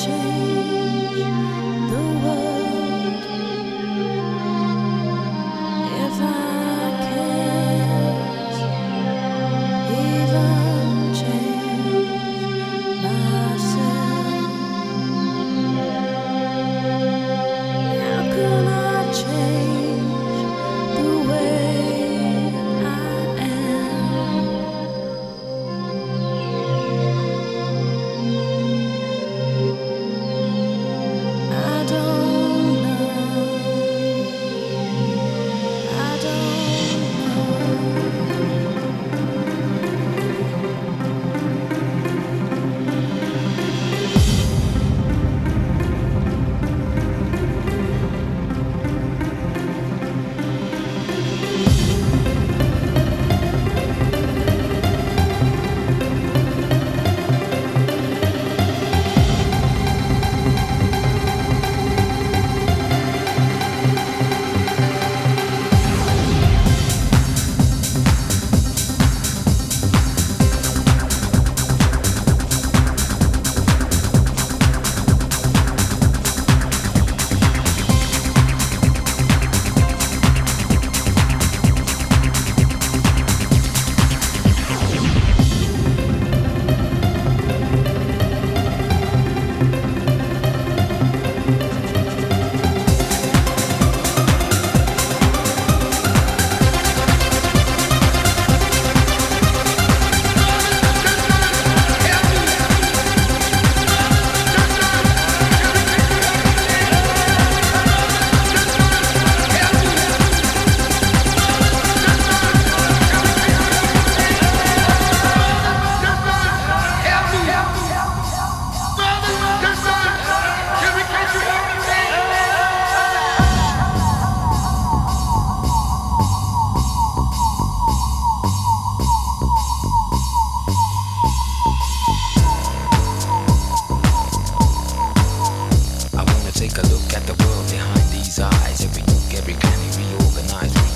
谁 Take a look at the world behind these eyes. Every nook, every cranny reorganized.